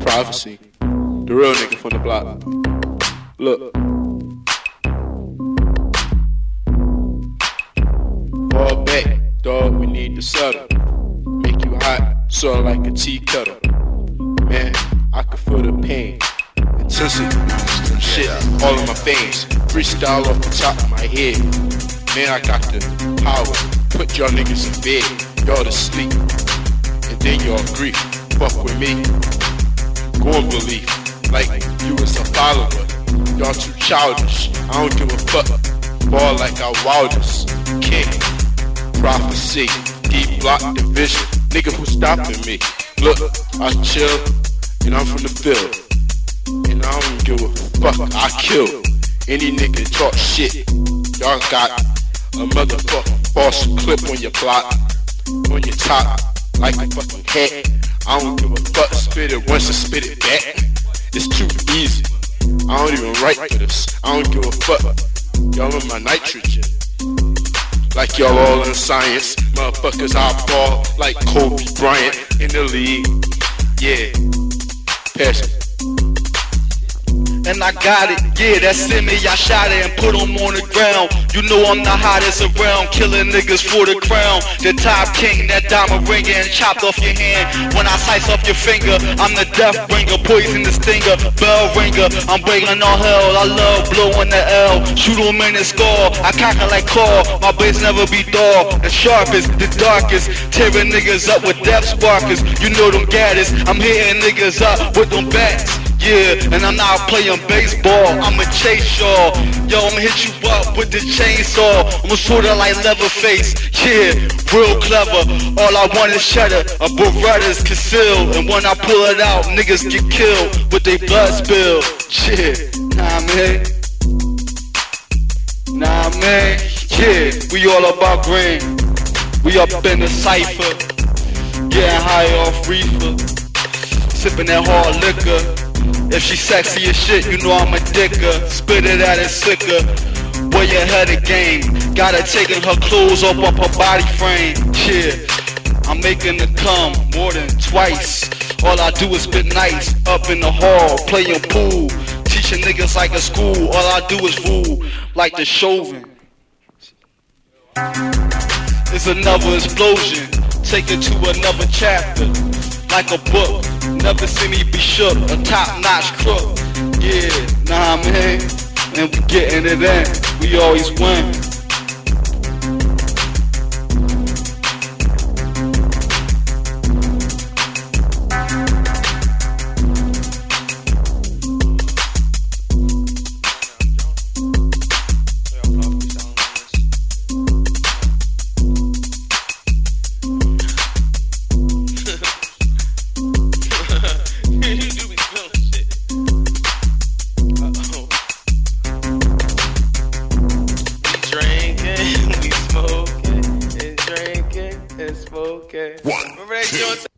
Prophecy. The real nigga from the block. Look. Fall back, dog, we need to settle. Make you hot, sort like a tea kettle. Man, I can feel the pain. Intensity, shit, all in my veins. Freestyle off the top of my head. Man, I got the power. Put y'all niggas in bed, y'all to sleep. And then y'all grief. Fuck with me. Go and believe. Like you was a follower. Y'all too childish. I don't give a fuck. Ball like our wildest. King. Prophecy. Deep block division. Nigga who stopping me. Look, I chill. And I'm from the field. And I don't give a fuck. I kill any nigga talk shit. Y'all got a motherfucking false clip on your block, on your top, like a fucking hat. I don't give a fuck. Spit it once and spit it back. It's too easy. I don't even write for this. I don't give a fuck. Y'all in my nitrogen. Like y'all all in science. Motherfuckers, I ball like Kobe Bryant in the league. Yeah. Passion. And I got it. Yeah, that's in me. I shot it and put them on the ground. You know I'm the hottest around, killing niggas for the crown. The top king, that diamond ring and chopped off your hand. When I slice off your finger, I'm the death bringer, poison the stinger, bell ringer. I'm breaking all hell. I love blowing the L. Shoot in the skull. I cock it like call. My blades never be dull. The sharpest, the darkest, tearing niggas up with death sparkers. You know them gaddest. I'm hitting niggas up with them bats. Yeah, and I'm not playing baseball. I'ma chase y'all. Yo, I'ma hit you up with the chainsaw. I'ma sorta like Leatherface. Yeah, real clever. All I want is cheddar. A Beretta's concealed. And when I pull it out, niggas get killed with their blood spill. Yeah, nah man. Nah man. Yeah, we all about green. We up in the cipher. Getting high off reefer. Sipping that hard liquor. If she sexy as shit, you know I'm a dicker. Spit it out and sicker. Where your head of game. Gotta taking her clothes off up her body frame. Yeah, I'm making her come more than twice. All I do is spit nice up in the hall, playing pool. Teaching niggas like a school. All I do is rule like the Chauvin. It's another explosion. Take it to another chapter. Like a book. Never see me be shook. A top notch crook. Yeah, nah man. And we getting it in. We always win. Drinking, we smoking, and drinking, and smoking. One, two.